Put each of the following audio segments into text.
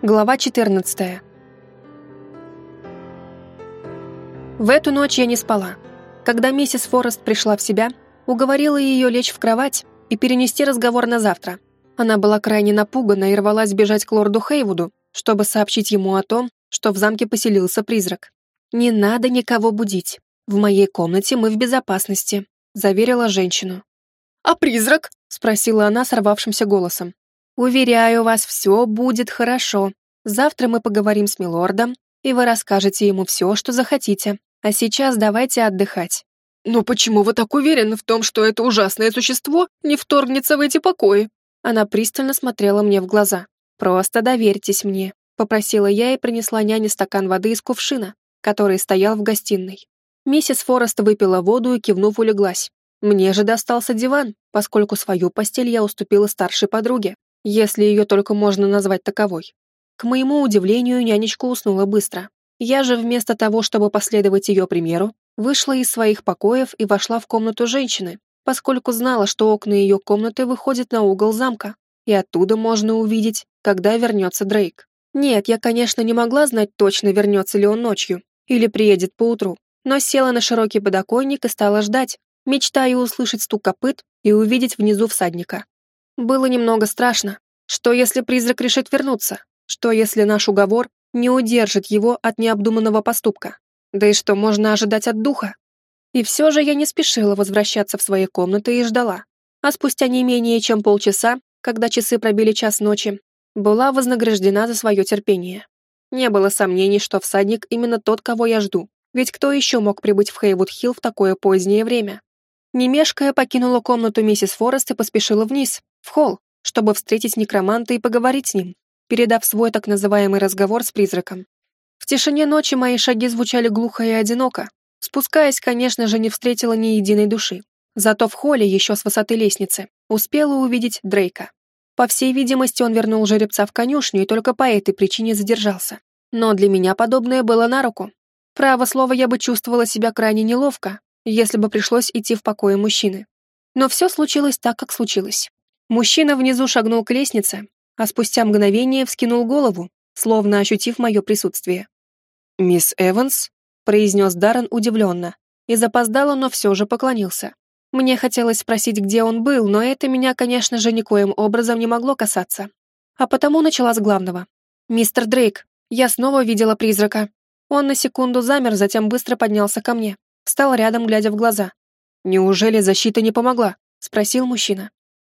Глава 14. В эту ночь я не спала. Когда миссис Форест пришла в себя, уговорила ее лечь в кровать и перенести разговор на завтра. Она была крайне напугана и рвалась бежать к лорду Хейвуду, чтобы сообщить ему о том, что в замке поселился призрак. «Не надо никого будить. В моей комнате мы в безопасности», — заверила женщину. «А призрак?» — спросила она сорвавшимся голосом. Уверяю вас, все будет хорошо. Завтра мы поговорим с милордом, и вы расскажете ему все, что захотите. А сейчас давайте отдыхать. Но почему вы так уверены в том, что это ужасное существо не вторгнется в эти покои? Она пристально смотрела мне в глаза. Просто доверьтесь мне, попросила я и принесла няне стакан воды из кувшина, который стоял в гостиной. Миссис Форест выпила воду и кивнув улеглась. Мне же достался диван, поскольку свою постель я уступила старшей подруге, если ее только можно назвать таковой. К моему удивлению, нянечка уснула быстро. Я же вместо того, чтобы последовать ее примеру, вышла из своих покоев и вошла в комнату женщины, поскольку знала, что окна ее комнаты выходят на угол замка, и оттуда можно увидеть, когда вернется Дрейк. Нет, я, конечно, не могла знать точно, вернется ли он ночью или приедет поутру, но села на широкий подоконник и стала ждать, мечтая услышать стук копыт и увидеть внизу всадника. Было немного страшно. Что, если призрак решит вернуться? Что, если наш уговор не удержит его от необдуманного поступка? Да и что можно ожидать от духа? И все же я не спешила возвращаться в свои комнаты и ждала. А спустя не менее чем полчаса, когда часы пробили час ночи, была вознаграждена за свое терпение. Не было сомнений, что всадник именно тот, кого я жду. Ведь кто еще мог прибыть в Хейвуд-Хилл в такое позднее время? Не мешкая, покинула комнату миссис Форест и поспешила вниз, в холл, чтобы встретить некроманта и поговорить с ним, передав свой так называемый разговор с призраком. В тишине ночи мои шаги звучали глухо и одиноко. Спускаясь, конечно же, не встретила ни единой души. Зато в холле, еще с высоты лестницы, успела увидеть Дрейка. По всей видимости, он вернул жеребца в конюшню и только по этой причине задержался. Но для меня подобное было на руку. Право слово, я бы чувствовала себя крайне неловко, если бы пришлось идти в покое мужчины. Но все случилось так, как случилось. Мужчина внизу шагнул к лестнице, а спустя мгновение вскинул голову, словно ощутив мое присутствие. «Мисс Эванс?» — произнес Даррен удивленно, и запоздало, но все же поклонился. Мне хотелось спросить, где он был, но это меня, конечно же, никоим образом не могло касаться. А потому начала с главного. «Мистер Дрейк, я снова видела призрака». Он на секунду замер, затем быстро поднялся ко мне, встал рядом, глядя в глаза. «Неужели защита не помогла?» — спросил мужчина.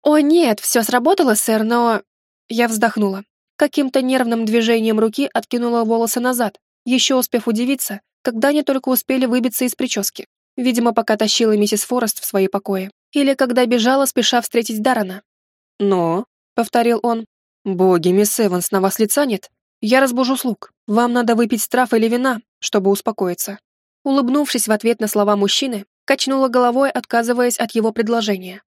«О, нет, все сработало, сэр, но...» Я вздохнула. Каким-то нервным движением руки откинула волосы назад, еще успев удивиться, когда они только успели выбиться из прически. Видимо, пока тащила миссис Форест в свои покои. Или когда бежала, спеша встретить Дарана. «Но», — повторил он, — «боги, мисс Эванс, на вас лица нет? Я разбужу слуг. Вам надо выпить страф или вина, чтобы успокоиться». Улыбнувшись в ответ на слова мужчины, качнула головой, отказываясь от его предложения.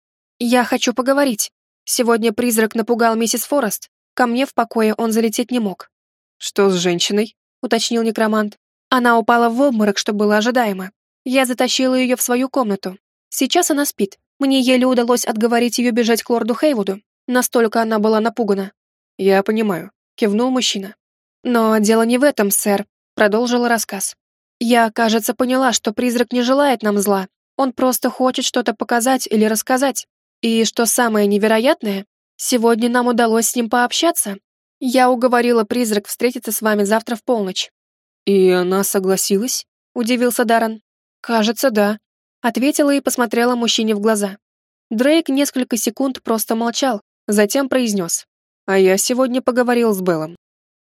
«Я хочу поговорить. Сегодня призрак напугал миссис Форест. Ко мне в покое он залететь не мог». «Что с женщиной?» — уточнил некромант. Она упала в обморок, что было ожидаемо. Я затащила ее в свою комнату. Сейчас она спит. Мне еле удалось отговорить ее бежать к лорду Хейвуду. Настолько она была напугана. «Я понимаю», — кивнул мужчина. «Но дело не в этом, сэр», — продолжила рассказ. «Я, кажется, поняла, что призрак не желает нам зла. Он просто хочет что-то показать или рассказать. И что самое невероятное, сегодня нам удалось с ним пообщаться. Я уговорила призрак встретиться с вами завтра в полночь». «И она согласилась?» — удивился Даррен. «Кажется, да», — ответила и посмотрела мужчине в глаза. Дрейк несколько секунд просто молчал, затем произнес. «А я сегодня поговорил с Беллом».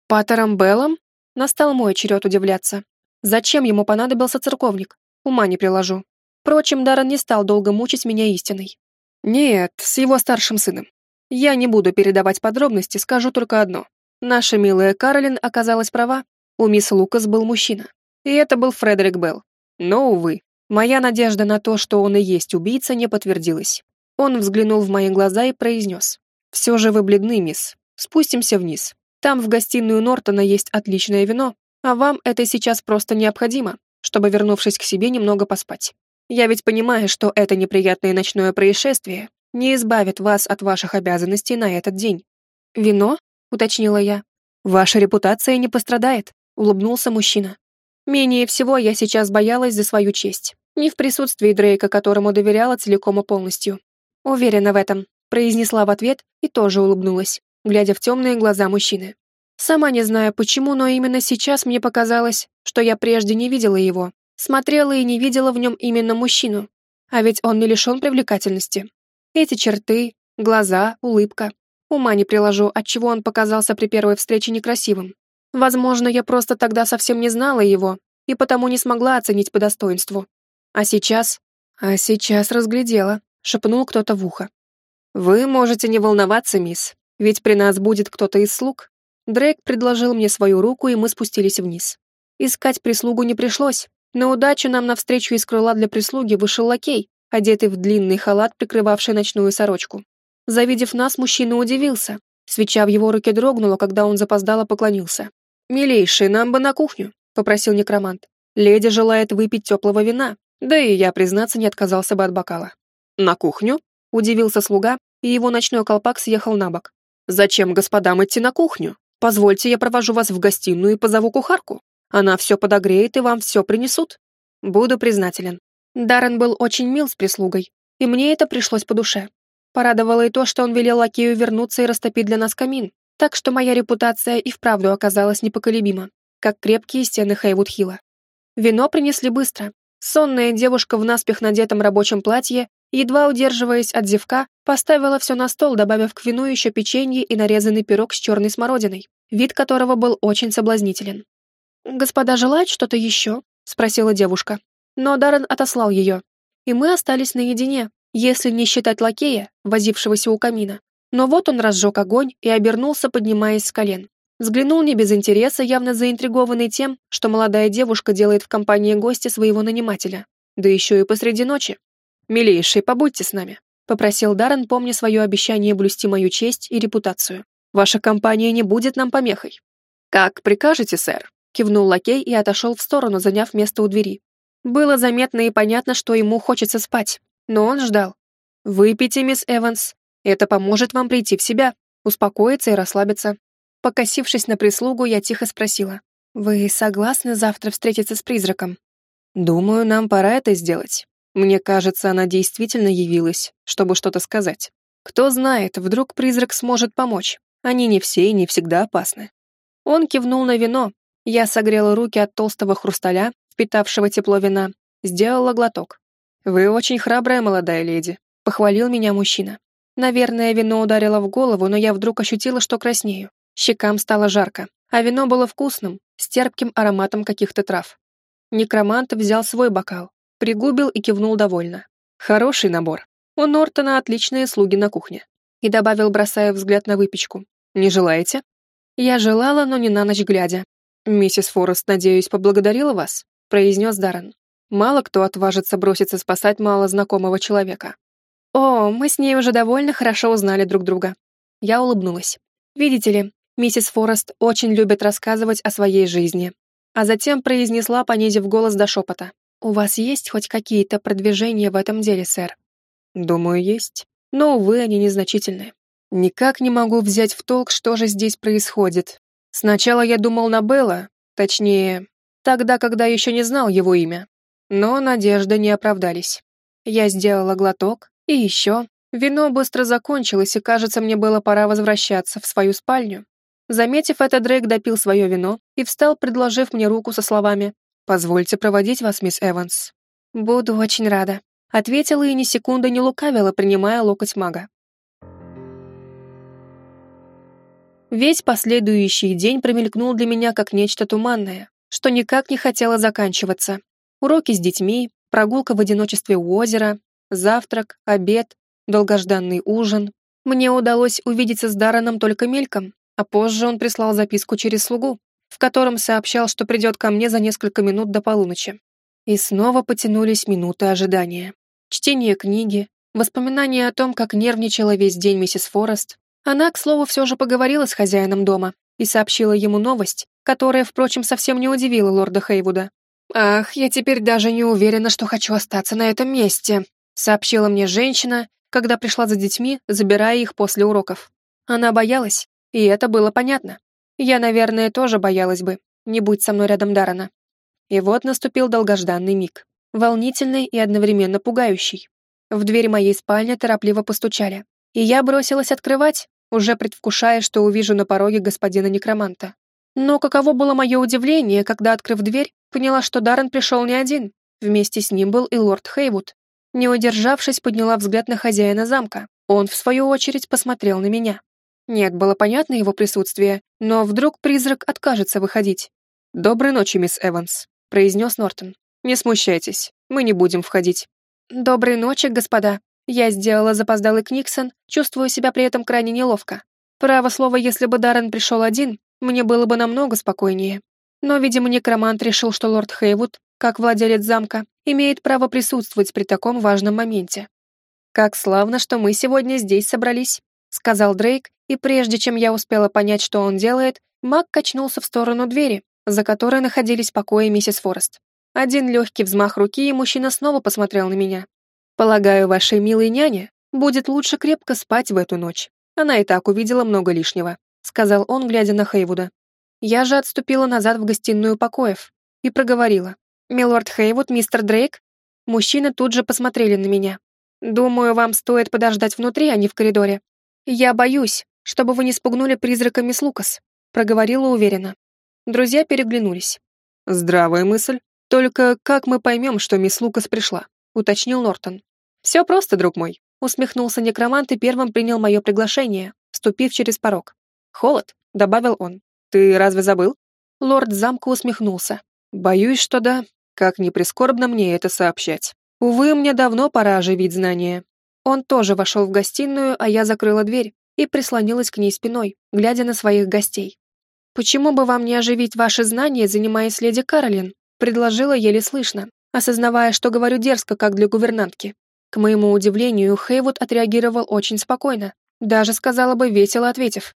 «Паттером Беллом?» Настал мой черед удивляться. Зачем ему понадобился церковник? Ума не приложу. Впрочем, Даррен не стал долго мучить меня истиной. Нет, с его старшим сыном. Я не буду передавать подробности, скажу только одно. Наша милая Каролин оказалась права. У мисс Лукас был мужчина. И это был Фредерик Белл. Но, увы, моя надежда на то, что он и есть убийца, не подтвердилась. Он взглянул в мои глаза и произнес. «Все же вы бледны, мисс. Спустимся вниз. Там в гостиную Нортона есть отличное вино, а вам это сейчас просто необходимо, чтобы, вернувшись к себе, немного поспать. Я ведь понимаю, что это неприятное ночное происшествие не избавит вас от ваших обязанностей на этот день. Вино? Уточнила я. «Ваша репутация не пострадает», — улыбнулся мужчина. Менее всего я сейчас боялась за свою честь. Не в присутствии Дрейка, которому доверяла целиком и полностью. Уверена в этом, произнесла в ответ и тоже улыбнулась, глядя в темные глаза мужчины. Сама не знаю почему, но именно сейчас мне показалось, что я прежде не видела его, смотрела и не видела в нем именно мужчину. А ведь он не лишен привлекательности. Эти черты, глаза, улыбка. Ума не приложу, отчего он показался при первой встрече некрасивым. Возможно, я просто тогда совсем не знала его и потому не смогла оценить по достоинству. А сейчас... А сейчас разглядела, шепнул кто-то в ухо. «Вы можете не волноваться, мисс, ведь при нас будет кто-то из слуг». Дрейк предложил мне свою руку, и мы спустились вниз. Искать прислугу не пришлось. На удачу нам навстречу из крыла для прислуги вышел лакей, одетый в длинный халат, прикрывавший ночную сорочку. Завидев нас, мужчина удивился. Свеча в его руке дрогнула, когда он запоздало поклонился. «Милейший, нам бы на кухню», — попросил некромант. «Леди желает выпить теплого вина, да и я, признаться, не отказался бы от бокала. «На кухню?» — удивился слуга, и его ночной колпак съехал на бок. «Зачем господам идти на кухню? Позвольте, я провожу вас в гостиную и позову кухарку. Она все подогреет и вам все принесут. Буду признателен». Даррен был очень мил с прислугой, и мне это пришлось по душе. Порадовало и то, что он велел лакею вернуться и растопить для нас камин, так что моя репутация и вправду оказалась непоколебима, как крепкие стены Хейвуд-Хилла. Вино принесли быстро, Сонная девушка в наспех надетом рабочем платье, едва удерживаясь от зевка, поставила все на стол, добавив к вину еще печенье и нарезанный пирог с черной смородиной, вид которого был очень соблазнителен. «Господа желают что-то еще?» — спросила девушка. Но Даррен отослал ее, и мы остались наедине, если не считать лакея, возившегося у камина. Но вот он разжег огонь и обернулся, поднимаясь с колен. Взглянул не без интереса, явно заинтригованный тем, что молодая девушка делает в компании гостя своего нанимателя. Да еще и посреди ночи. «Милейший, побудьте с нами», — попросил Даррен, помня свое обещание блюсти мою честь и репутацию. «Ваша компания не будет нам помехой». «Как прикажете, сэр», — кивнул лакей и отошел в сторону, заняв место у двери. Было заметно и понятно, что ему хочется спать, но он ждал. «Выпейте, мисс Эванс. Это поможет вам прийти в себя, успокоиться и расслабиться. Покосившись на прислугу, я тихо спросила. «Вы согласны завтра встретиться с призраком?» «Думаю, нам пора это сделать. Мне кажется, она действительно явилась, чтобы что-то сказать. Кто знает, вдруг призрак сможет помочь. Они не все и не всегда опасны». Он кивнул на вино. Я согрела руки от толстого хрусталя, впитавшего тепло вина, сделала глоток. «Вы очень храбрая молодая леди», — похвалил меня мужчина. Наверное, вино ударило в голову, но я вдруг ощутила, что краснею. Щекам стало жарко, а вино было вкусным, с терпким ароматом каких-то трав. Некромант взял свой бокал, пригубил и кивнул довольно. Хороший набор. У Нортона отличные слуги на кухне. И добавил, бросая взгляд на выпечку. «Не желаете?» «Я желала, но не на ночь глядя. Миссис Форест, надеюсь, поблагодарила вас?» произнес Даррен. Мало кто отважится броситься спасать мало знакомого человека. «О, мы с ней уже довольно хорошо узнали друг друга». Я улыбнулась. «Видите ли, Миссис Форест очень любит рассказывать о своей жизни. А затем произнесла, понизив голос до шепота. «У вас есть хоть какие-то продвижения в этом деле, сэр?» «Думаю, есть. Но, увы, они незначительны. Никак не могу взять в толк, что же здесь происходит. Сначала я думал на Белла, точнее, тогда, когда еще не знал его имя. Но надежды не оправдались. Я сделала глоток, и еще. Вино быстро закончилось, и, кажется, мне было пора возвращаться в свою спальню. Заметив это, Дрейк допил свое вино и встал, предложив мне руку со словами «Позвольте проводить вас, мисс Эванс». «Буду очень рада», — ответила и ни секунды не лукавила, принимая локоть мага. Весь последующий день промелькнул для меня как нечто туманное, что никак не хотело заканчиваться. Уроки с детьми, прогулка в одиночестве у озера, завтрак, обед, долгожданный ужин. Мне удалось увидеться с Дараном только мельком, а позже он прислал записку через слугу, в котором сообщал, что придет ко мне за несколько минут до полуночи. И снова потянулись минуты ожидания. Чтение книги, воспоминания о том, как нервничала весь день миссис Форест. Она, к слову, все же поговорила с хозяином дома и сообщила ему новость, которая, впрочем, совсем не удивила лорда Хейвуда. «Ах, я теперь даже не уверена, что хочу остаться на этом месте», сообщила мне женщина, когда пришла за детьми, забирая их после уроков. Она боялась, и это было понятно. Я, наверное, тоже боялась бы, не будь со мной рядом Дарана. И вот наступил долгожданный миг. Волнительный и одновременно пугающий. В дверь моей спальни торопливо постучали. И я бросилась открывать, уже предвкушая, что увижу на пороге господина некроманта. Но каково было мое удивление, когда, открыв дверь, поняла, что Даррен пришел не один. Вместе с ним был и лорд Хейвуд. Не удержавшись, подняла взгляд на хозяина замка. Он, в свою очередь, посмотрел на меня. Нет, было понятно его присутствие, но вдруг призрак откажется выходить. «Доброй ночи, мисс Эванс», — произнес Нортон. «Не смущайтесь, мы не будем входить». «Доброй ночи, господа», я сделала запоздалый Книксон, чувствую себя при этом крайне неловко. Право слово, если бы Даррен пришел один, мне было бы намного спокойнее. Но, видимо, некромант решил, что лорд Хейвуд, как владелец замка, имеет право присутствовать при таком важном моменте. «Как славно, что мы сегодня здесь собрались», — сказал Дрейк, и прежде чем я успела понять, что он делает, маг качнулся в сторону двери, за которой находились покои миссис Форест. Один легкий взмах руки, и мужчина снова посмотрел на меня. Полагаю, вашей милой няне будет лучше крепко спать в эту ночь. Она и так увидела много лишнего», — сказал он, глядя на Хейвуда. Я же отступила назад в гостиную покоев и проговорила. «Милорд Хейвуд, мистер Дрейк?» Мужчины тут же посмотрели на меня. «Думаю, вам стоит подождать внутри, а не в коридоре. Я боюсь, чтобы вы не спугнули призрака мисс Лукас», — проговорила уверенно. Друзья переглянулись. «Здравая мысль. Только как мы поймем, что мисс Лукас пришла?» — уточнил Нортон. «Все просто, друг мой», — усмехнулся некромант и первым принял мое приглашение, ступив через порог. «Холод», — добавил он. «Ты разве забыл?» Лорд замка усмехнулся. «Боюсь, что да. Как ни прискорбно мне это сообщать. Увы, мне давно пора оживить знания». Он тоже вошел в гостиную, а я закрыла дверь и прислонилась к ней спиной, глядя на своих гостей. «Почему бы вам не оживить ваши знания, занимаясь леди Каролин?» предложила еле слышно, осознавая, что говорю дерзко, как для гувернантки. К моему удивлению, Хейвуд отреагировал очень спокойно, даже, сказала бы, весело ответив.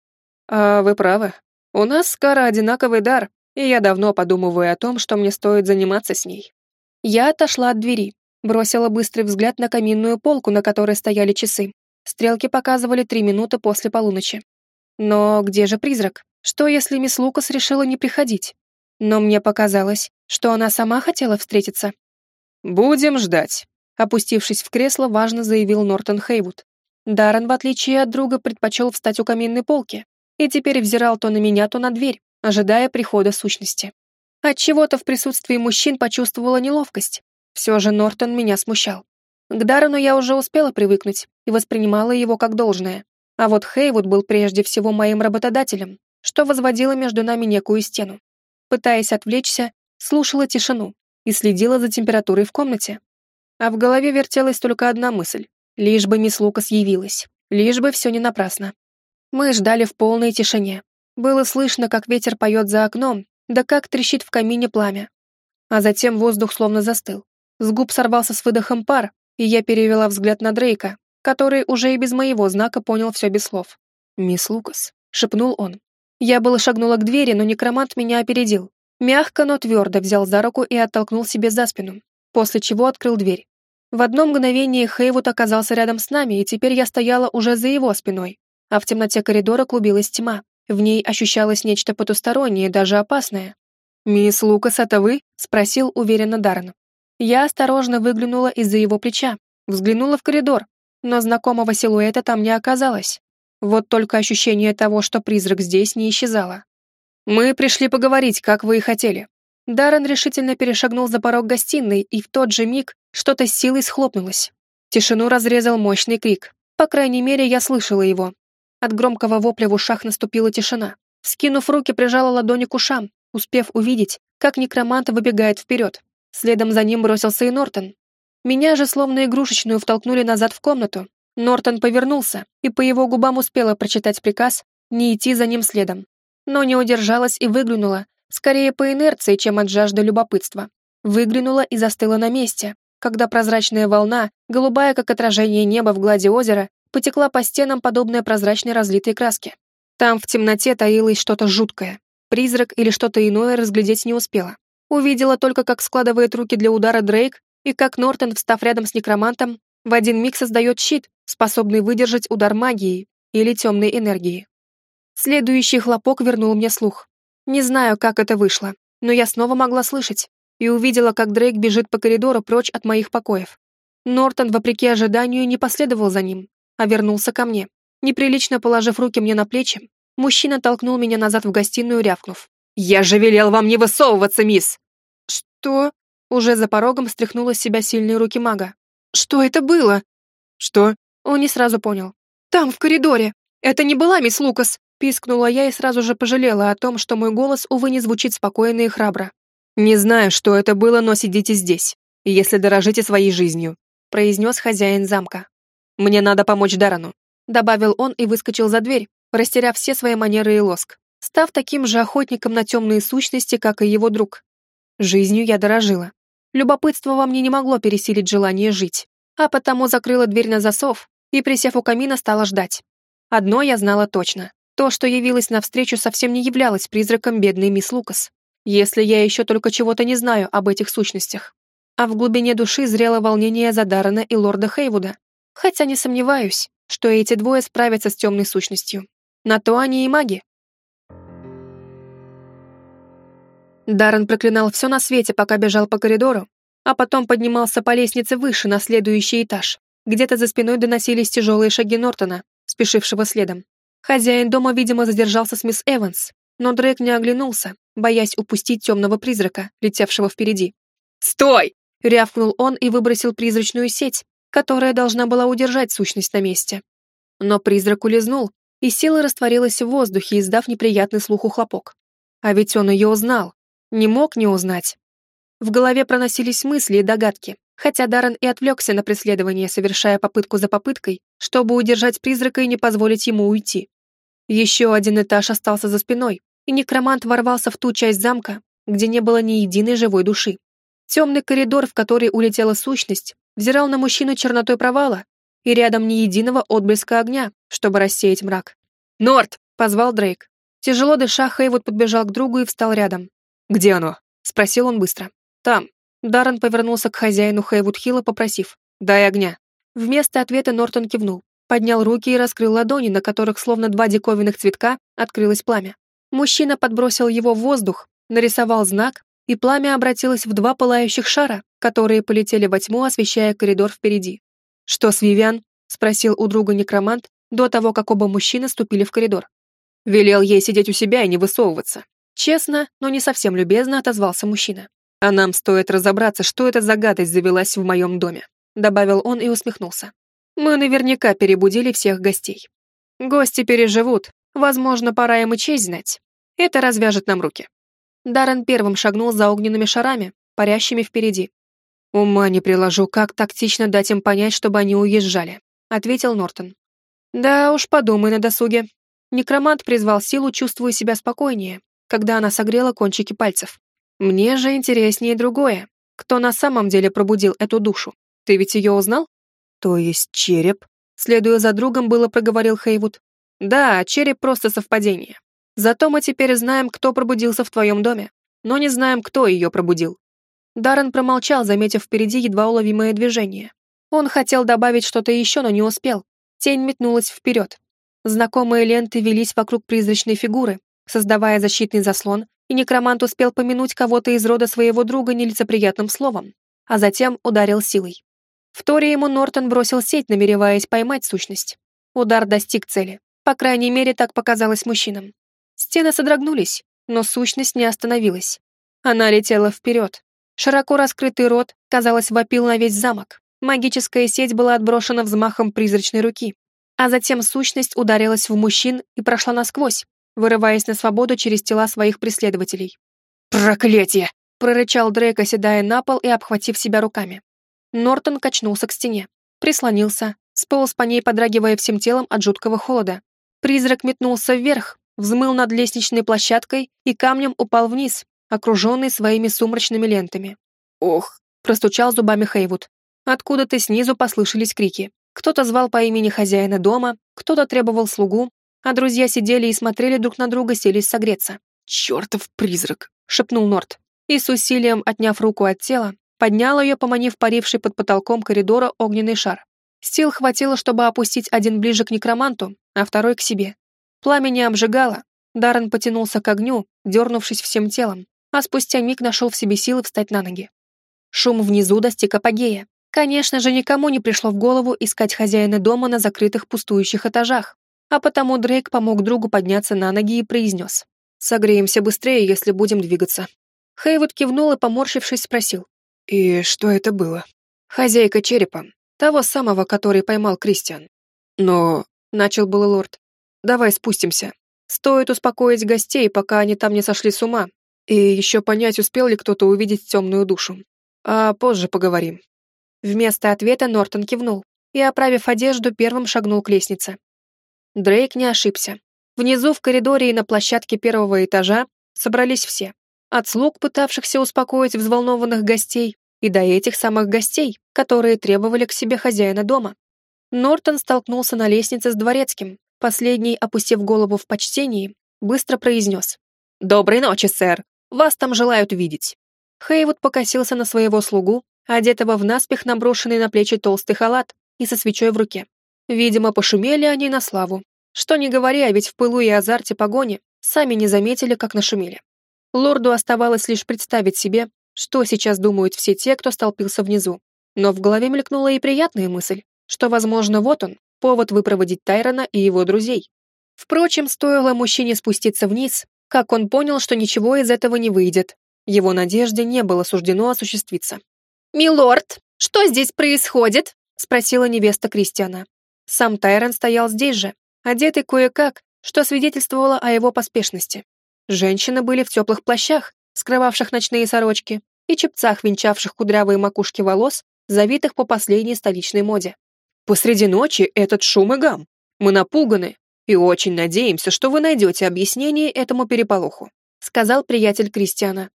«А вы правы. У нас с Кара одинаковый дар, и я давно подумываю о том, что мне стоит заниматься с ней». Я отошла от двери, бросила быстрый взгляд на каминную полку, на которой стояли часы. Стрелки показывали три минуты после полуночи. Но где же призрак? Что, если мисс Лукас решила не приходить? Но мне показалось, что она сама хотела встретиться. «Будем ждать», Опустившись в кресло, важно заявил Нортон Хейвуд. Даррен, в отличие от друга, предпочел встать у каминной полки и теперь взирал то на меня, то на дверь, ожидая прихода сущности. От чего то в присутствии мужчин почувствовала неловкость. Все же Нортон меня смущал. К Даррену я уже успела привыкнуть и воспринимала его как должное. А вот Хейвуд был прежде всего моим работодателем, что возводило между нами некую стену. Пытаясь отвлечься, слушала тишину и следила за температурой в комнате, а в голове вертелась только одна мысль. Лишь бы мисс Лукас явилась. Лишь бы все не напрасно. Мы ждали в полной тишине. Было слышно, как ветер поет за окном, да как трещит в камине пламя. А затем воздух словно застыл. С губ сорвался с выдохом пар, и я перевела взгляд на Дрейка, который уже и без моего знака понял все без слов. «Мисс Лукас», — шепнул он. Я было шагнула к двери, но некромант меня опередил. Мягко, но твердо взял за руку и оттолкнул себе за спину, после чего открыл дверь. В одно мгновение Хейвуд оказался рядом с нами, и теперь я стояла уже за его спиной, а в темноте коридора клубилась тьма. В ней ощущалось нечто потустороннее, даже опасное. «Мисс Лукас, это вы?» — спросил уверенно Даррен. Я осторожно выглянула из-за его плеча, взглянула в коридор, но знакомого силуэта там не оказалось. Вот только ощущение того, что призрак здесь, не исчезало. «Мы пришли поговорить, как вы и хотели». Даррен решительно перешагнул за порог гостиной, и в тот же миг что-то с силой схлопнулось. Тишину разрезал мощный крик. По крайней мере, я слышала его. От громкого вопля в ушах наступила тишина. Скинув руки, прижала ладони к ушам, успев увидеть, как некромант выбегает вперед. Следом за ним бросился и Нортон. Меня же словно игрушечную втолкнули назад в комнату. Нортон повернулся, и по его губам успела прочитать приказ не идти за ним следом. Но не удержалась и выглянула, скорее по инерции, чем от жажды любопытства. Выглянула и застыла на месте, когда прозрачная волна, голубая как отражение неба в глади озера, потекла по стенам, подобная прозрачной разлитой краске. Там в темноте таилось что-то жуткое. Призрак или что-то иное разглядеть не успела. Увидела только, как складывает руки для удара Дрейк и как Нортон, встав рядом с некромантом, в один миг создает щит, способный выдержать удар магии или темной энергии. Следующий хлопок вернул мне слух. Не знаю, как это вышло, но я снова могла слышать и увидела, как Дрейк бежит по коридору прочь от моих покоев. Нортон, вопреки ожиданию, не последовал за ним, а вернулся ко мне. Неприлично положив руки мне на плечи, мужчина толкнул меня назад в гостиную, рявкнув. «Я же велел вам не высовываться, мисс!» «Что?» Уже за порогом стряхнула с себя сильные руки мага. «Что это было?» «Что?» Он не сразу понял. «Там, в коридоре! Это не была мисс Лукас!» Пискнула я и сразу же пожалела о том, что мой голос, увы, не звучит спокойно и храбро. «Не знаю, что это было, но сидите здесь, если дорожите своей жизнью», произнес хозяин замка. «Мне надо помочь Дарану», добавил он и выскочил за дверь, растеряв все свои манеры и лоск, став таким же охотником на темные сущности, как и его друг. Жизнью я дорожила. Любопытство во мне не могло пересилить желание жить, а потому закрыла дверь на засов и, присев у камина, стала ждать. Одно я знала точно. То, что явилось навстречу, совсем не являлось призраком бедной мисс Лукас. Если я еще только чего-то не знаю об этих сущностях. А в глубине души зрело волнение за Даррена и лорда Хейвуда. Хотя не сомневаюсь, что эти двое справятся с темной сущностью. На то они и маги. Даррен проклинал все на свете, пока бежал по коридору, а потом поднимался по лестнице выше, на следующий этаж. Где-то за спиной доносились тяжелые шаги Нортона, спешившего следом. Хозяин дома, видимо, задержался с мисс Эванс, но Дрейк не оглянулся, боясь упустить темного призрака, летевшего впереди. «Стой!» — рявкнул он и выбросил призрачную сеть, которая должна была удержать сущность на месте. Но призрак улизнул, и сила растворилась в воздухе, издав неприятный слуху хлопок. А ведь он ее узнал. Не мог не узнать. В голове проносились мысли и догадки, хотя Даррен и отвлекся на преследование, совершая попытку за попыткой, чтобы удержать призрака и не позволить ему уйти. Еще один этаж остался за спиной, и некромант ворвался в ту часть замка, где не было ни единой живой души. Темный коридор, в который улетела сущность, взирал на мужчину чернотой провала, и рядом ни единого отблеска огня, чтобы рассеять мрак. «Норт!» — позвал Дрейк. Тяжело дыша, Хейвуд подбежал к другу и встал рядом. «Где оно?» — спросил он быстро. «Там». Даррен повернулся к хозяину Хейвуд Хилла, попросив. «Дай огня». Вместо ответа Нортон кивнул, поднял руки и раскрыл ладони, на которых, словно два диковинных цветка, открылось пламя. Мужчина подбросил его в воздух, нарисовал знак, и пламя обратилось в два пылающих шара, которые полетели во тьму, освещая коридор впереди. «Что с Вивиан?» — спросил у друга некромант до того, как оба мужчины ступили в коридор. Велел ей сидеть у себя и не высовываться. Честно, но не совсем любезно отозвался мужчина. «А нам стоит разобраться, что эта загадость завелась в моем доме», добавил он и усмехнулся. «Мы наверняка перебудили всех гостей. Гости переживут, возможно, пора им и честь знать. Это развяжет нам руки». Даррен первым шагнул за огненными шарами, парящими впереди. «Ума не приложу, как тактично дать им понять, чтобы они уезжали», ответил Нортон. «Да уж, подумай на досуге». Некромант призвал силу, чувствуя себя спокойнее, когда она согрела кончики пальцев. Мне же интереснее другое. Кто на самом деле пробудил эту душу? Ты ведь ее узнал? То есть череп? Следуя за другом, было проговорил Хейвуд. Да, череп просто совпадение. Зато мы теперь знаем, кто пробудился в твоем доме, но не знаем, кто ее пробудил. Даррен промолчал, заметив впереди едва уловимое движение. Он хотел добавить что-то еще, но не успел. Тень метнулась вперед. Знакомые ленты велись вокруг призрачной фигуры, создавая защитный заслон, и некромант успел помянуть кого-то из рода своего друга нелицеприятным словом, а затем ударил силой. В торе ему Нортон бросил сеть, намереваясь поймать сущность. Удар достиг цели. По крайней мере, так показалось мужчинам. Стены содрогнулись, но сущность не остановилась. Она летела вперед. Широко раскрытый рот, казалось, вопил на весь замок. Магическая сеть была отброшена взмахом призрачной руки. А затем сущность ударилась в мужчин и прошла насквозь, вырываясь на свободу через тела своих преследователей. «Проклятие!» — прорычал Дрейк, оседая на пол и обхватив себя руками. Нортон качнулся к стене, прислонился, сполз по ней, подрагивая всем телом от жуткого холода. Призрак метнулся вверх, взмыл над лестничной площадкой и камнем упал вниз, окруженный своими сумрачными лентами. «Ох!» — простучал зубами Хейвуд. Откуда-то снизу послышались крики. Кто-то звал по имени хозяина дома, кто-то требовал слугу, а друзья сидели и смотрели друг на друга, селись согреться. «Чертов призрак!» — шепнул Норт. И с усилием, отняв руку от тела, поднял ее, поманив паривший под потолком коридора огненный шар. Сил хватило, чтобы опустить один ближе к некроманту, а второй к себе. Пламя не обжигало. Даррен потянулся к огню, дернувшись всем телом, а спустя миг нашел в себе силы встать на ноги. Шум внизу достиг апогея. Конечно же, никому не пришло в голову искать хозяина дома на закрытых пустующих этажах, а потому Дрейк помог другу подняться на ноги и произнес. «Согреемся быстрее, если будем двигаться». Хейвуд кивнул и, поморщившись, спросил. «И что это было?» «Хозяйка черепа, того самого, который поймал Кристиан». «Но...» — начал был лорд. «Давай спустимся. Стоит успокоить гостей, пока они там не сошли с ума, и еще понять, успел ли кто-то увидеть темную душу. А позже поговорим». Вместо ответа Нортон кивнул и, оправив одежду, первым шагнул к лестнице. Дрейк не ошибся. Внизу в коридоре и на площадке первого этажа собрались все. От слуг, пытавшихся успокоить взволнованных гостей, и до этих самых гостей, которые требовали к себе хозяина дома. Нортон столкнулся на лестнице с дворецким. Последний, опустив голову в почтении, быстро произнес. «Доброй ночи, сэр! Вас там желают видеть!» Хейвуд покосился на своего слугу, одетого в наспех наброшенный на плечи толстый халат и со свечой в руке. Видимо, пошумели они на славу. Что не говори, а ведь в пылу и азарте погони сами не заметили, как нашумели. Лорду оставалось лишь представить себе, что сейчас думают все те, кто столпился внизу. Но в голове мелькнула и приятная мысль, что, возможно, вот он, повод выпроводить Тайрона и его друзей. Впрочем, стоило мужчине спуститься вниз, как он понял, что ничего из этого не выйдет. Его надежде не было суждено осуществиться. «Милорд, что здесь происходит?» — спросила невеста Кристиана. Сам Тайрон стоял здесь же, одетый кое-как, что свидетельствовало о его поспешности. Женщины были в теплых плащах, скрывавших ночные сорочки, и чепцах, венчавших кудрявые макушки волос, завитых по последней столичной моде. «Посреди ночи этот шум и гам. Мы напуганы и очень надеемся, что вы найдете объяснение этому переполоху», сказал приятель Кристиана.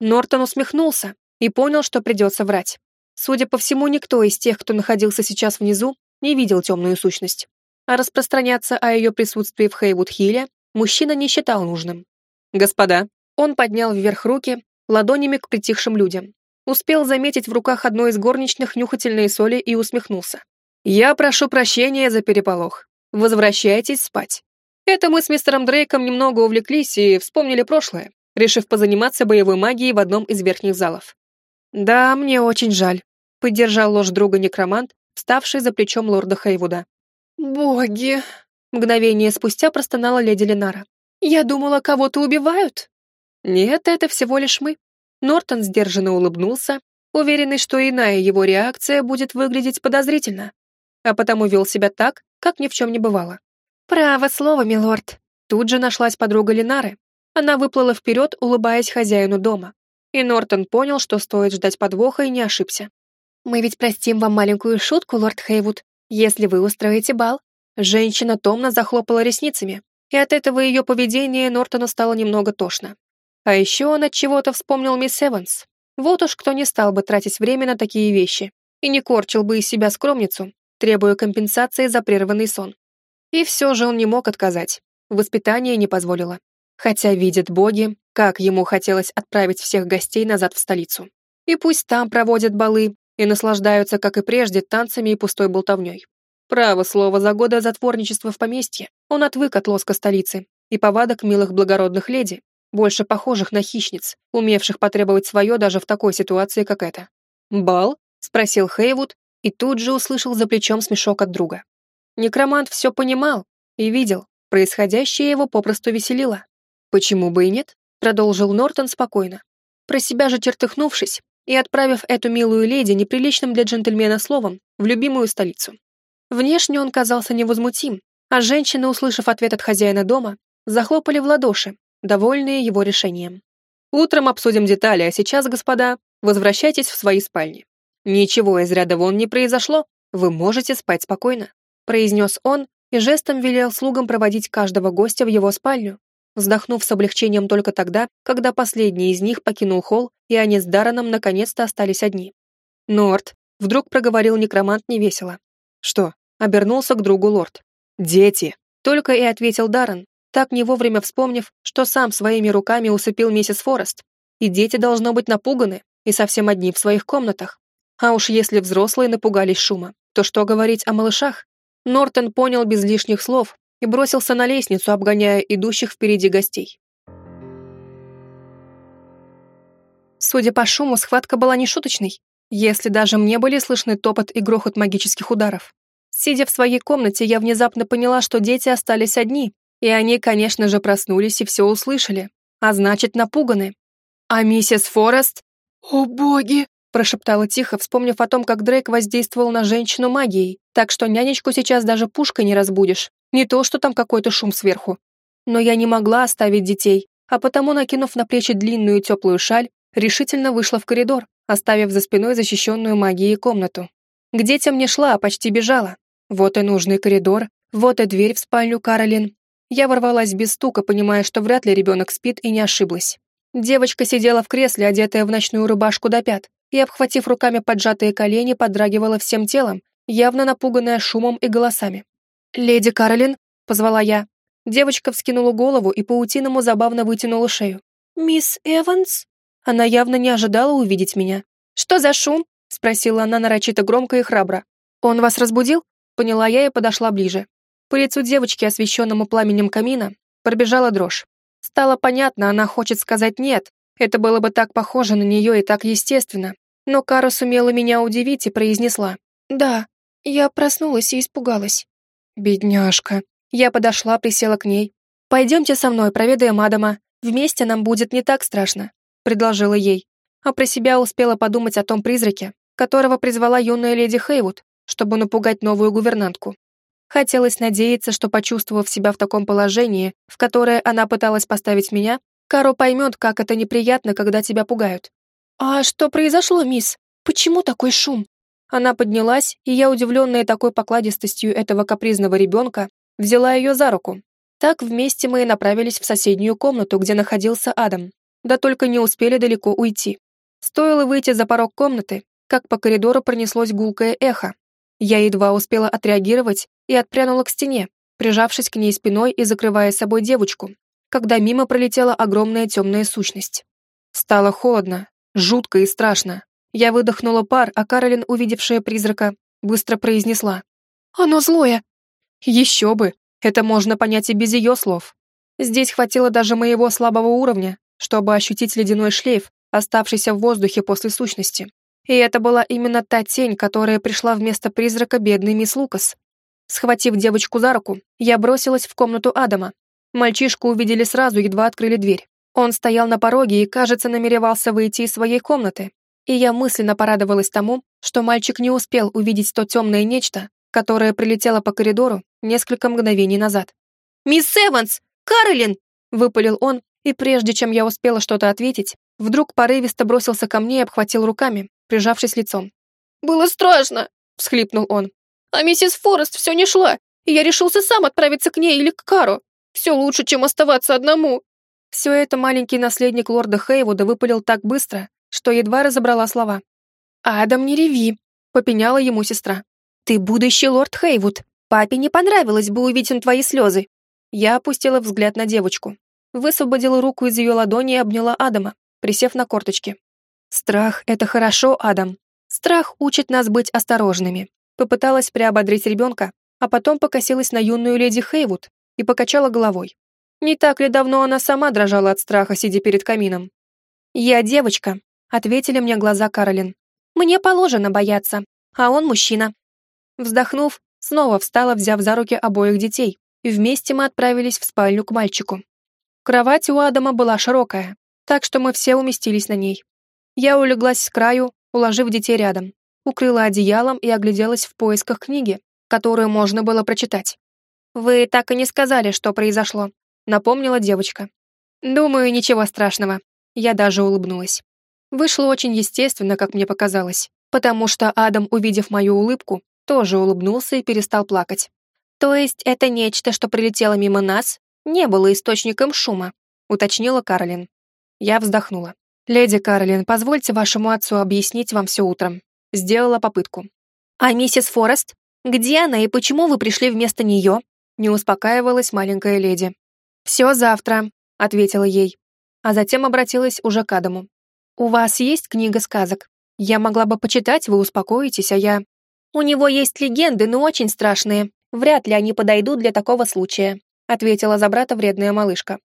Нортон усмехнулся, и понял, что придется врать. Судя по всему, никто из тех, кто находился сейчас внизу, не видел темную сущность. А распространяться о ее присутствии в Хейвуд-Хилле мужчина не считал нужным. «Господа», он поднял вверх руки, ладонями к притихшим людям. Успел заметить в руках одной из горничных нюхательные соли и усмехнулся. «Я прошу прощения за переполох. Возвращайтесь спать. Это мы с мистером Дрейком немного увлеклись и вспомнили прошлое, решив позаниматься боевой магией в одном из верхних залов. «Да, мне очень жаль», — поддержал ложь друга некромант, вставший за плечом лорда Хейвуда. «Боги!» — мгновение спустя простонала леди Ленара. «Я думала, кого-то убивают?» «Нет, это всего лишь мы». Нортон сдержанно улыбнулся, уверенный, что иная его реакция будет выглядеть подозрительно, а потому вел себя так, как ни в чем не бывало. «Право слово, милорд!» Тут же нашлась подруга Ленары. Она выплыла вперед, улыбаясь хозяину дома и Нортон понял, что стоит ждать подвоха и не ошибся. «Мы ведь простим вам маленькую шутку, лорд Хейвуд, если вы устроите бал». Женщина томно захлопала ресницами, и от этого ее поведения Нортону стало немного тошно. А еще он от чего-то вспомнил мисс Эванс. Вот уж кто не стал бы тратить время на такие вещи и не корчил бы из себя скромницу, требуя компенсации за прерванный сон. И все же он не мог отказать. Воспитание не позволило. Хотя, видят боги, как ему хотелось отправить всех гостей назад в столицу. И пусть там проводят балы и наслаждаются, как и прежде, танцами и пустой болтовней. Право слово, за годы затворничества в поместье он отвык от лоска столицы и повадок милых благородных леди, больше похожих на хищниц, умевших потребовать свое даже в такой ситуации, как эта. «Бал?» — спросил Хейвуд и тут же услышал за плечом смешок от друга. Некромант все понимал и видел, происходящее его попросту веселило. Почему бы и нет? продолжил Нортон спокойно, про себя же чертыхнувшись и отправив эту милую леди неприличным для джентльмена словом в любимую столицу. Внешне он казался невозмутим, а женщины, услышав ответ от хозяина дома, захлопали в ладоши, довольные его решением. «Утром обсудим детали, а сейчас, господа, возвращайтесь в свои спальни. Ничего из ряда вон не произошло, вы можете спать спокойно», произнес он и жестом велел слугам проводить каждого гостя в его спальню, вздохнув с облегчением только тогда, когда последний из них покинул холл, и они с Дараном наконец-то остались одни. «Норт», — вдруг проговорил некромант невесело. «Что?» — обернулся к другу лорд. «Дети», — только и ответил Даррен, так не вовремя вспомнив, что сам своими руками усыпил миссис Форест, и дети должно быть напуганы и совсем одни в своих комнатах. А уж если взрослые напугались шума, то что говорить о малышах? Нортон понял без лишних слов, и бросился на лестницу, обгоняя идущих впереди гостей. Судя по шуму, схватка была нешуточной, если даже мне были слышны топот и грохот магических ударов. Сидя в своей комнате, я внезапно поняла, что дети остались одни, и они, конечно же, проснулись и все услышали, а значит, напуганы. А миссис Форест... «О, боги!» прошептала тихо, вспомнив о том, как Дрейк воздействовал на женщину магией, так что нянечку сейчас даже пушкой не разбудишь, не то, что там какой-то шум сверху. Но я не могла оставить детей, а потому, накинув на плечи длинную теплую шаль, решительно вышла в коридор, оставив за спиной защищенную магией комнату. К детям не шла, а почти бежала. Вот и нужный коридор, вот и дверь в спальню Каролин. Я ворвалась без стука, понимая, что вряд ли ребенок спит и не ошиблась. Девочка сидела в кресле, одетая в ночную рубашку до пят, и, обхватив руками поджатые колени, подрагивала всем телом, явно напуганная шумом и голосами. «Леди Каролин», — позвала я. Девочка вскинула голову и паутиному забавно вытянула шею. «Мисс Эванс?» Она явно не ожидала увидеть меня. «Что за шум?» — спросила она нарочито громко и храбро. «Он вас разбудил?» — поняла я и подошла ближе. По лицу девочки, освещенному пламенем камина, пробежала дрожь. Стало понятно, она хочет сказать «нет». Это было бы так похоже на нее и так естественно. Но Кара сумела меня удивить и произнесла. «Да, я проснулась и испугалась». «Бедняжка». Я подошла, присела к ней. «Пойдемте со мной, проведаем Адама. Вместе нам будет не так страшно», — предложила ей. А про себя успела подумать о том призраке, которого призвала юная леди Хейвуд, чтобы напугать новую гувернантку. Хотелось надеяться, что, почувствовав себя в таком положении, в которое она пыталась поставить меня, Каро поймет, как это неприятно, когда тебя пугают. «А что произошло, мисс? Почему такой шум?» Она поднялась, и я, удивленная такой покладистостью этого капризного ребенка, взяла ее за руку. Так вместе мы и направились в соседнюю комнату, где находился Адам. Да только не успели далеко уйти. Стоило выйти за порог комнаты, как по коридору пронеслось гулкое эхо. Я едва успела отреагировать и отпрянула к стене, прижавшись к ней спиной и закрывая собой девочку, когда мимо пролетела огромная темная сущность. Стало холодно, Жутко и страшно. Я выдохнула пар, а Каролин, увидевшая призрака, быстро произнесла. «Оно злое!» «Еще бы! Это можно понять и без ее слов. Здесь хватило даже моего слабого уровня, чтобы ощутить ледяной шлейф, оставшийся в воздухе после сущности. И это была именно та тень, которая пришла вместо призрака бедный мисс Лукас. Схватив девочку за руку, я бросилась в комнату Адама. Мальчишку увидели сразу, едва открыли дверь. Он стоял на пороге и, кажется, намеревался выйти из своей комнаты. И я мысленно порадовалась тому, что мальчик не успел увидеть то темное нечто, которое прилетело по коридору несколько мгновений назад. «Мисс Эванс! Каролин!» — выпалил он, и прежде чем я успела что-то ответить, вдруг порывисто бросился ко мне и обхватил руками, прижавшись лицом. «Было страшно!» — всхлипнул он. «А миссис Форест все не шла, и я решился сам отправиться к ней или к Кару. Все лучше, чем оставаться одному!» Все это маленький наследник лорда Хейвуда выпалил так быстро, что едва разобрала слова. «Адам, не реви», — попеняла ему сестра. «Ты будущий лорд Хейвуд. Папе не понравилось бы увидеть твои слезы». Я опустила взгляд на девочку, высвободила руку из ее ладони и обняла Адама, присев на корточки. «Страх — это хорошо, Адам. Страх учит нас быть осторожными». Попыталась приободрить ребенка, а потом покосилась на юную леди Хейвуд и покачала головой. Не так ли давно она сама дрожала от страха, сидя перед камином? «Я девочка», — ответили мне глаза Каролин. «Мне положено бояться, а он мужчина». Вздохнув, снова встала, взяв за руки обоих детей, и вместе мы отправились в спальню к мальчику. Кровать у Адама была широкая, так что мы все уместились на ней. Я улеглась с краю, уложив детей рядом, укрыла одеялом и огляделась в поисках книги, которую можно было прочитать. «Вы так и не сказали, что произошло», напомнила девочка. «Думаю, ничего страшного». Я даже улыбнулась. Вышло очень естественно, как мне показалось, потому что Адам, увидев мою улыбку, тоже улыбнулся и перестал плакать. «То есть это нечто, что прилетело мимо нас, не было источником шума», уточнила Каролин. Я вздохнула. «Леди Каролин, позвольте вашему отцу объяснить вам все утром». Сделала попытку. «А миссис Форест? Где она и почему вы пришли вместо нее?» Не успокаивалась маленькая леди. «Все завтра», — ответила ей, а затем обратилась уже к Адаму. «У вас есть книга сказок? Я могла бы почитать, вы успокоитесь, а я...» «У него есть легенды, но очень страшные. Вряд ли они подойдут для такого случая», ответила за брата вредная малышка.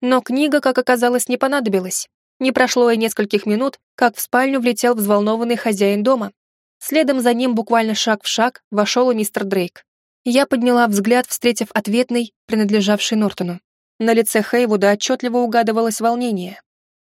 Но книга, как оказалось, не понадобилась. Не прошло и нескольких минут, как в спальню влетел взволнованный хозяин дома. Следом за ним буквально шаг в шаг вошел и мистер Дрейк. Я подняла взгляд, встретив ответный, принадлежавший Нортону. На лице Хейвуда отчетливо угадывалось волнение.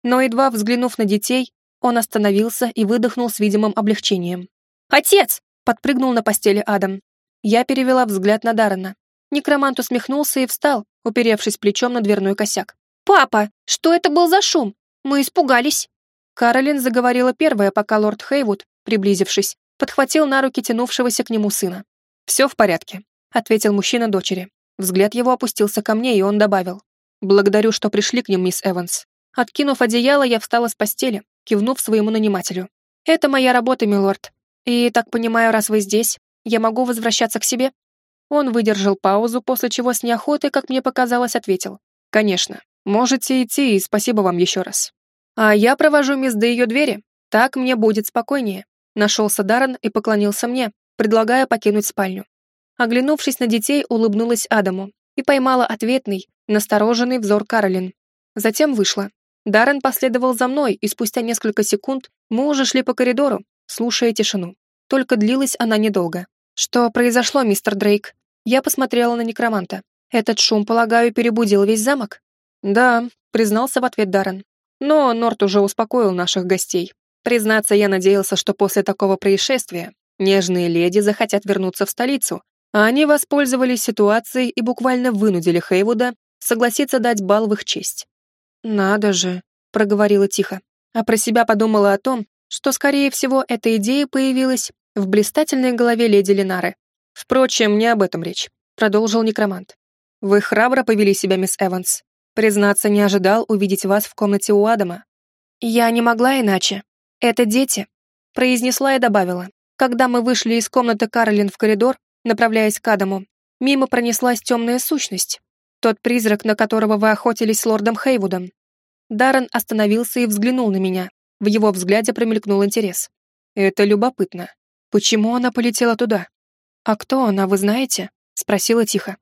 Но едва взглянув на детей, он остановился и выдохнул с видимым облегчением. «Отец!» — подпрыгнул на постели Адам. Я перевела взгляд на Даррена. Некромант усмехнулся и встал, уперевшись плечом на дверной косяк. «Папа, что это был за шум? Мы испугались!» Каролин заговорила первая, пока лорд Хейвуд, приблизившись, подхватил на руки тянувшегося к нему сына. «Все в порядке», — ответил мужчина дочери. Взгляд его опустился ко мне, и он добавил. «Благодарю, что пришли к ним, мисс Эванс». Откинув одеяло, я встала с постели, кивнув своему нанимателю. «Это моя работа, милорд. И, так понимаю, раз вы здесь, я могу возвращаться к себе?» Он выдержал паузу, после чего с неохотой, как мне показалось, ответил. «Конечно. Можете идти, и спасибо вам еще раз. А я провожу мисс до ее двери. Так мне будет спокойнее». Нашелся Даррен и поклонился мне, предлагая покинуть спальню. Оглянувшись на детей, улыбнулась Адаму и поймала ответный, настороженный взор Каролин. Затем вышла. Даррен последовал за мной, и спустя несколько секунд мы уже шли по коридору, слушая тишину. Только длилась она недолго. «Что произошло, мистер Дрейк?» Я посмотрела на некроманта. «Этот шум, полагаю, перебудил весь замок?» «Да», — признался в ответ Даррен. «Но Норт уже успокоил наших гостей. Признаться, я надеялся, что после такого происшествия нежные леди захотят вернуться в столицу, а они воспользовались ситуацией и буквально вынудили Хейвуда согласиться дать бал в их честь. «Надо же», — проговорила тихо, а про себя подумала о том, что, скорее всего, эта идея появилась в блистательной голове леди Ленары. Впрочем, не об этом речь, продолжил некромант. Вы храбро повели себя, мисс Эванс. Признаться, не ожидал увидеть вас в комнате у Адама. Я не могла иначе. Это дети, произнесла и добавила. Когда мы вышли из комнаты Каролин в коридор, направляясь к Адаму, мимо пронеслась темная сущность. Тот призрак, на которого вы охотились с лордом Хейвудом. Даррен остановился и взглянул на меня. В его взгляде промелькнул интерес. Это любопытно. Почему она полетела туда? А кто она, вы знаете? Спросила тихо.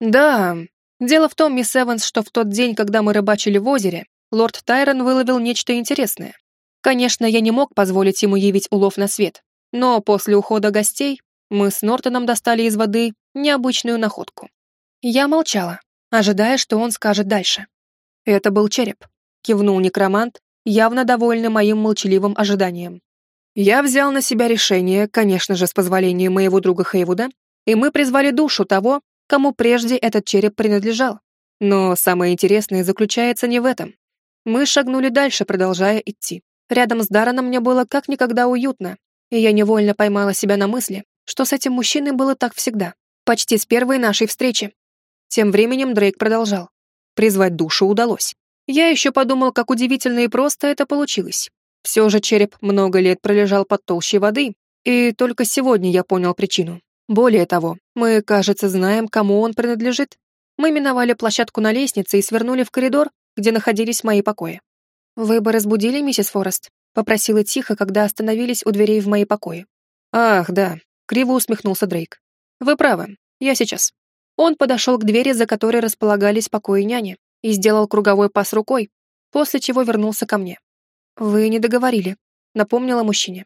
Да, дело в том, мисс Эванс, что в тот день, когда мы рыбачили в озере, лорд Тайрон выловил нечто интересное. Конечно, я не мог позволить ему явить улов на свет, но после ухода гостей мы с Нортоном достали из воды необычную находку. Я молчала, ожидая, что он скажет дальше. Это был череп, кивнул некромант, явно довольный моим молчаливым ожиданием. Я взял на себя решение, конечно же, с позволения моего друга Хейвуда, и мы призвали душу того, кому прежде этот череп принадлежал. Но самое интересное заключается не в этом. Мы шагнули дальше, продолжая идти. Рядом с Дараном мне было как никогда уютно, и я невольно поймала себя на мысли, что с этим мужчиной было так всегда, почти с первой нашей встречи. Тем временем Дрейк продолжал. Призвать душу удалось. Я еще подумал, как удивительно и просто это получилось. Все же череп много лет пролежал под толщей воды, и только сегодня я понял причину. Более того, мы, кажется, знаем, кому он принадлежит. Мы миновали площадку на лестнице и свернули в коридор, где находились мои покои. «Вы бы разбудили миссис Форест?» — попросила тихо, когда остановились у дверей в мои покои. «Ах, да», — криво усмехнулся Дрейк. «Вы правы, я сейчас». Он подошел к двери, за которой располагались покои няни, и сделал круговой пас рукой, после чего вернулся ко мне. «Вы не договорили», — напомнила мужчине.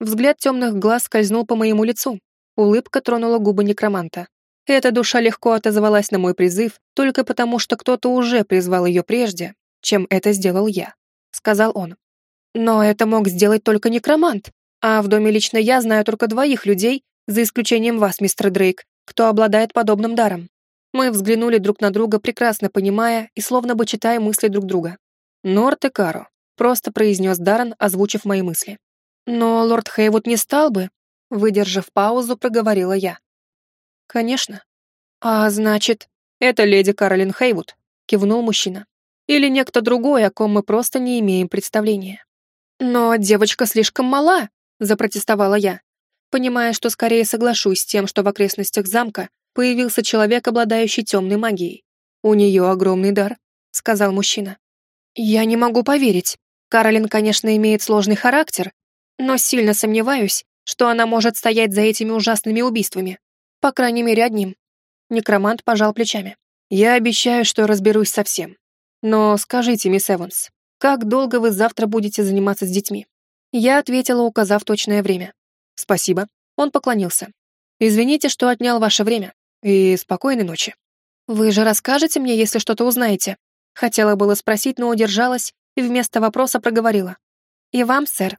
Взгляд темных глаз скользнул по моему лицу. Улыбка тронула губы некроманта. Эта душа легко отозвалась на мой призыв только потому, что кто-то уже призвал ее прежде, чем это сделал я, — сказал он. Но это мог сделать только некромант, а в доме лично я знаю только двоих людей, за исключением вас, мистер Дрейк, кто обладает подобным даром. Мы взглянули друг на друга, прекрасно понимая и словно бы читая мысли друг друга. Норт и Каро просто произнес Даррен, озвучив мои мысли. «Но лорд Хейвуд не стал бы», — выдержав паузу, проговорила я. «Конечно». «А значит, это леди Каролин Хейвуд», — кивнул мужчина. «Или некто другой, о ком мы просто не имеем представления». «Но девочка слишком мала», — запротестовала я, понимая, что скорее соглашусь с тем, что в окрестностях замка появился человек, обладающий темной магией. «У нее огромный дар», — сказал мужчина. «Я не могу поверить», Каролин, конечно, имеет сложный характер, но сильно сомневаюсь, что она может стоять за этими ужасными убийствами. По крайней мере, одним. Некромант пожал плечами. Я обещаю, что разберусь со всем. Но скажите, мисс Эванс, как долго вы завтра будете заниматься с детьми? Я ответила, указав точное время. Спасибо. Он поклонился. Извините, что отнял ваше время. И спокойной ночи. Вы же расскажете мне, если что-то узнаете? Хотела было спросить, но удержалась и вместо вопроса проговорила. «И вам, сэр».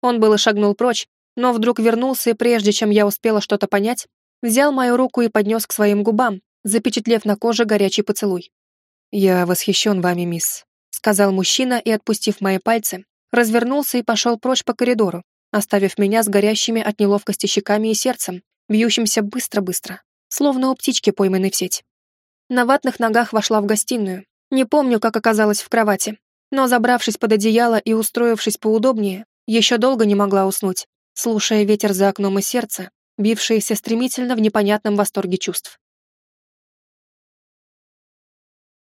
Он было шагнул прочь, но вдруг вернулся и прежде чем я успела что-то понять, взял мою руку и поднес к своим губам, запечатлев на коже горячий поцелуй. «Я восхищен вами, мисс», — сказал мужчина и, отпустив мои пальцы, развернулся и пошел прочь по коридору, оставив меня с горящими от неловкости щеками и сердцем, бьющимся быстро-быстро, словно у птички, пойманной в сеть. На ватных ногах вошла в гостиную. Не помню, как оказалась в кровати, но, забравшись под одеяло и устроившись поудобнее, еще долго не могла уснуть, слушая ветер за окном и сердце, бившееся стремительно в непонятном восторге чувств.